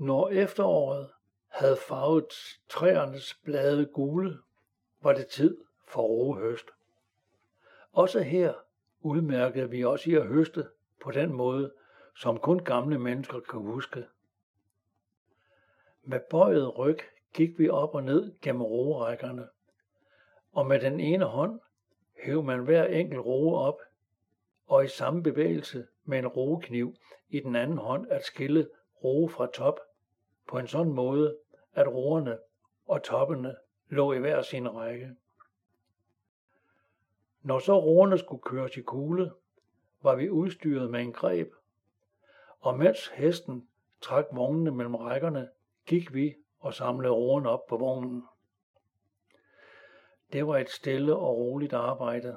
Når efteråret havde farvet træernes blade gule, var det tid for roehøst. Også her udmærkede vi os i at høste på den måde, som kun gamle mennesker kan huske. Med bøjet ryg gik vi op og ned gennem roerækkerne, og med den ene hånd hæv man hver enkelt roe op, og i samme bevægelse med en roekniv i den anden hånd at skille roe fra top på en sådan måde, at roerne og toppene lå i hver sin række. Når så roerne skulle køres i kugle, var vi udstyret med en greb, og mens hesten trak vognene mellem rækkerne, gik vi og samlede roerne op på vognen. Det var et stille og roligt arbejde.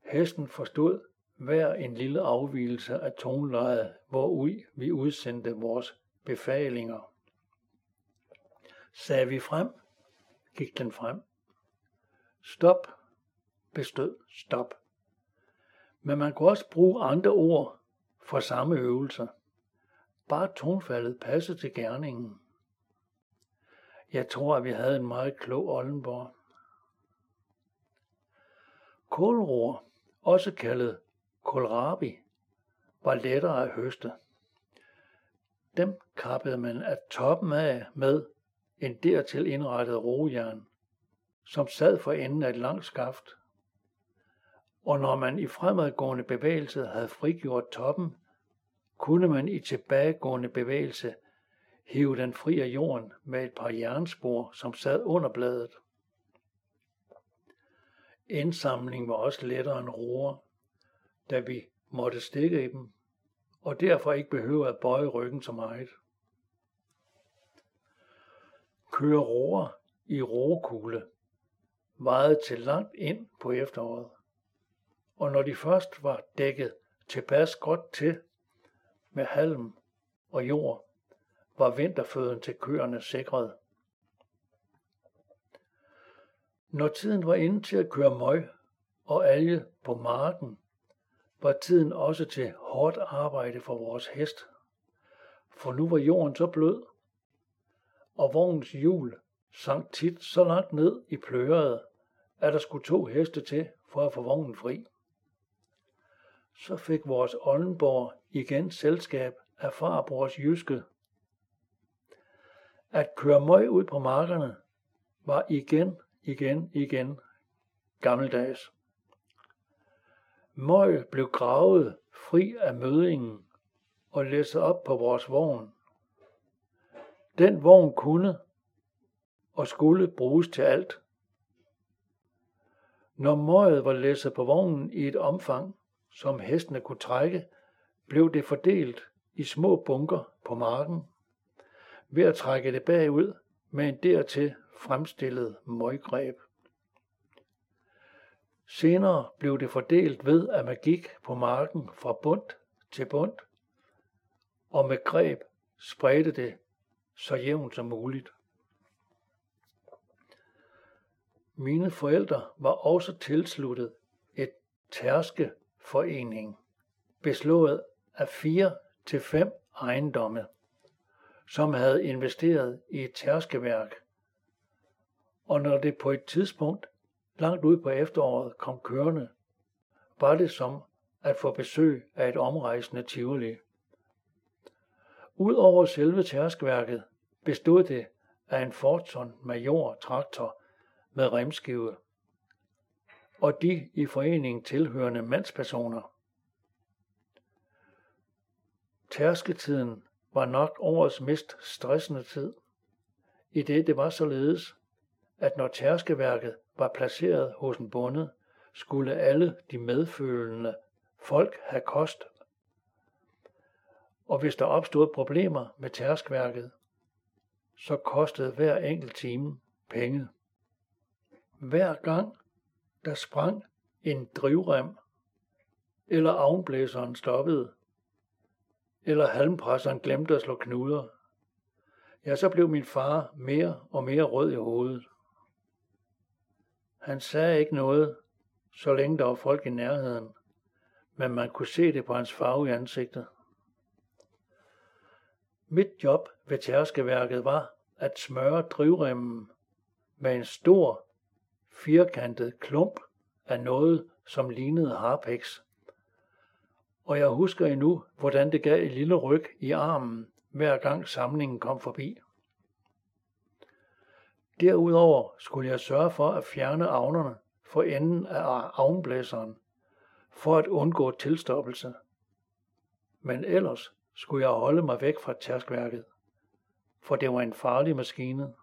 Hesten forstod hver en lille afvielse af tonelejet, hvor vi udsendte vores befalinger. Sagde vi frem, gik den frem. Stop bestød stop. Men man kunne også bruge andre ord for samme øvelse. Bare tonfaldet passede til gerningen. Jeg tror, at vi havde en meget klog Oldenborg. Kålroer, også kaldet kålrabi, var lettere at høste. Dem kappede man af toppen af med en dertil indrettet rojern, som sad for enden af et langt skaft. Og når man i fremadgående bevægelse havde frigjort toppen, kunne man i tilbagegående bevægelse hive den fri af jorden med et par jernspor, som sad under bladet. Indsamling var også lettere end roer, da vi måtte stikke i dem, og derfor ikke behøver at bøje ryggen så meget. Køre roer i roekugle vejede til langt ind på efteråret. Og når de først var dækket tilpas godt til med halm og jord, var vinterføden til køerne sikret. Når tiden var inde til at køre møg og alge på marken, var tiden også til hårdt arbejde for vores hest. For nu var jorden så blød, og vognens hjul sank tit så langt ned i pløret, at der skulle to heste til for at få vognen fri. Så fik vores Oldenborg igen selskab af farbrors jyske. At køre møg ud på markerne var igen, igen, igen gammeldags. Møg blev gravet fri af mødingen og læsset op på vores vogn. Den vogn kunne og skulle bruges til alt. Når møget var læsset på vognen i et omfang, som hestene kunne trække, blev det fordelt i små bunker på marken ved at trække det bagud med en dertil fremstillet møggreb. Senere blev det fordelt ved, at man gik på marken fra bund til bund, og med greb spredte det så jævnt som muligt. Mine forældre var også tilsluttet et tærskeforening, beslået af fire til fem ejendomme, som havde investeret i et tærskeværk. Og når det på et tidspunkt langt ud på efteråret kom kørende, var det som at få besøg af et omrejsende tivoli. Udover selve tærskværket bestod det af en Fortson Major traktor med remskive, og de i foreningen tilhørende mandspersoner. Tærsketiden var nok årets mest stressende tid, i det det var således, at når tærskeværket var placeret hos en bonde, skulle alle de medfølende folk have kost. Og hvis der opstod problemer med tærskværket, så kostede hver enkelt time penge. Hver gang der sprang en drivrem, eller avnblæseren stoppede, eller halmpresseren glemte at slå knuder, ja, så blev min far mere og mere rød i hovedet. Han sagde ikke noget, så længe der var folk i nærheden, men man kunne se det på hans farve i ansigtet. Mit job ved tærskeværket var at smøre drivremmen med en stor, firkantet klump af noget, som lignede harpiks. Og jeg husker endnu, hvordan det gav et lille ryg i armen, hver gang samlingen kom forbi. Derudover skulle jeg sørge for at fjerne avnerne for enden af avnblæseren, for at undgå tilstoppelse. Men ellers skulle jeg holde mig væk fra tærskværket, for det var en farlig maskine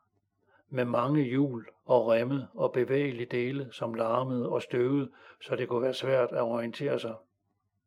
med mange hjul og remme og bevægelige dele, som larmede og støvede, så det kunne være svært at orientere sig.